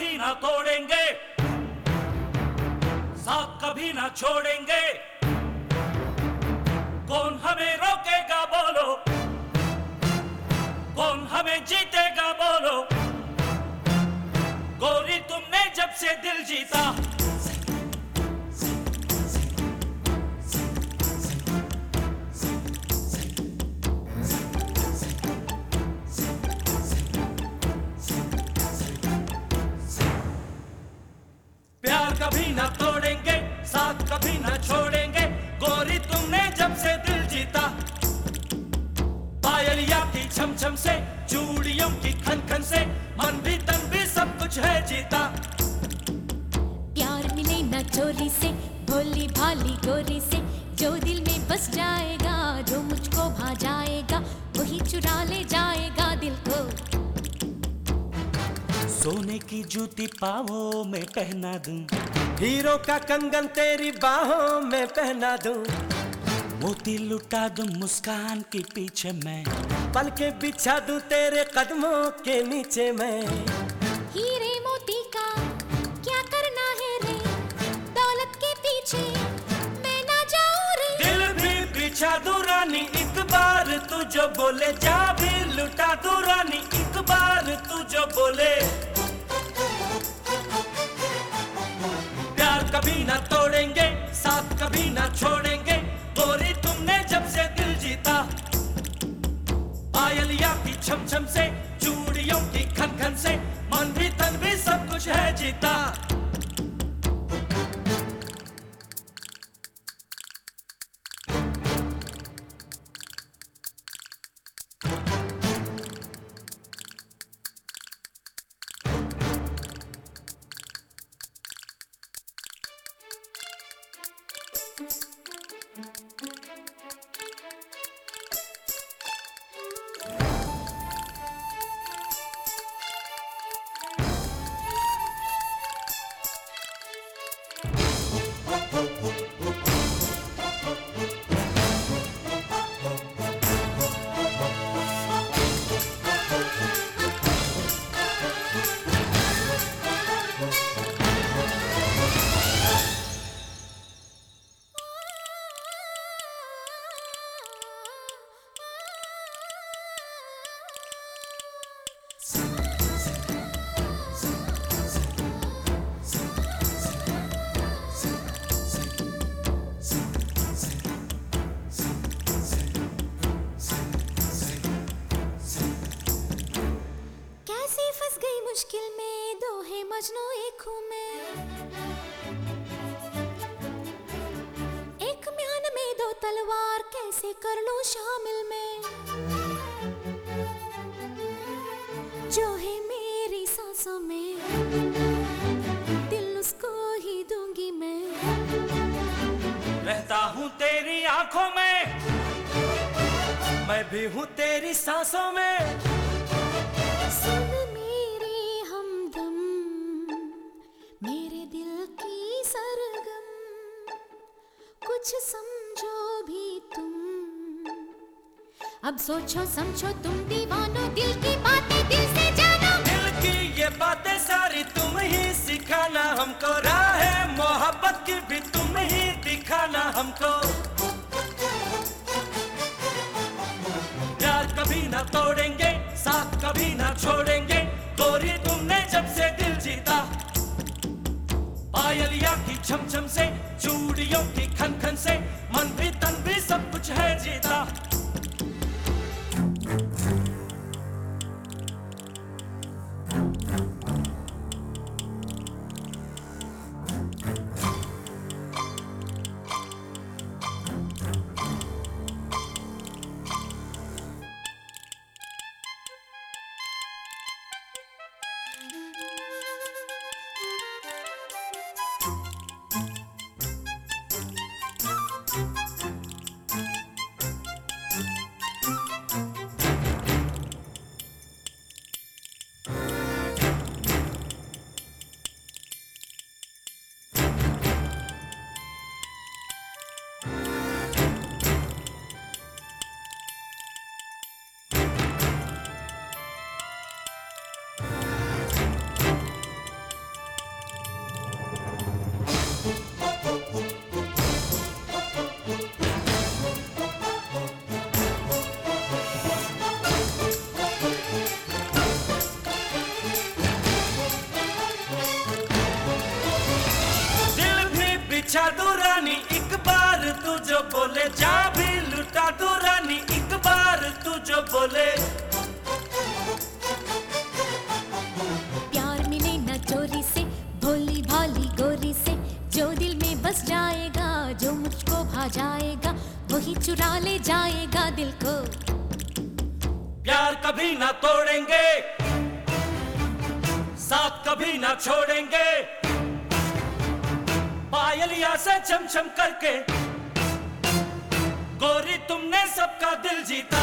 कभी ना तोड़ेंगे। साथ कभी ना छोड़ेंगे। कभी ना तोड़ेंगे, साथ कभी ना छोड़ेंगे। गोरी तुमने जब से दिल जीता। पायलिया की छम से, चूड़ियों की खन खन से, मन भी तन भी सब कुछ है जीता। प्यार मिले न चोरी से, भोली भाली गोरी से, जो दिल में बस जाएगा, जो मुझको भा जाएगा वही चुरा ले जाएगा दिल को। सोने की जूती पावों में पहना दूँ। हीरो का कंगन तेरी बाहों में पहना दूँ। मोती लुटा दूँ मुस्कान के पीछे मैं। पल के बिछा दूँ तेरे कदमों के नीचे मैं। हीरे मोती का क्या करना है रे? दौलत के पीछे मैं ना जाऊँ रे। दिल भी बिछा दूँ रानी एक बार तू जो बोले जा भी लुटा दूँ रानी बार तू जो बोले। प्यार कभी ना तोड़ेंगे, साथ कभी ना छोड़ेंगे। गोरी तुमने जब से दिल जीता। आयलिया की छम छम से, चूड़ियों की खन खन से, मन भी तन भी सब कुछ है जीता। मुश्किल में दो है मजनू एक हूँ मैं। एक म्यान में दो तलवार कैसे कर लूँ शामिल में? जो है मेरी सांसों में, दिल उसको ही दूँगी मैं। रहता हूँ तेरी आँखों में, मैं भी हूँ तेरी सांसों में। कुछ समझो भी तुम। अब सोचो, समझो तुम दीवानो दिल की बातें दिल से जानो। दिल की ये बातें सारी तुम ही सिखाना हमको। राह मोहब्बत की भी तुम ही दिखाना हमको। प्यार कभी ना तोड़ेंगे, साथ कभी ना छोड़ेंगे। गोरी तुमने जब से दिल जीता। पायलिया की छम छम से, चूड़ियों की खन खन से, मन भी तन भी सब कुछ है जीता। बिछा दो रानी एक बार तू जो बोले जा भी लुटा दो रानी एक बार तू जो बोले। प्यार मिले न चोरी से भोली भाली गोरी से जो दिल में बस जाएगा जो मुझको भा जाएगा वही चुरा ले जाएगा दिल को। प्यार कभी ना तोड़ेंगे साथ कभी ना छोड़ेंगे। पायलिया से छम छम करके गोरी तुमने सबका दिल जीता।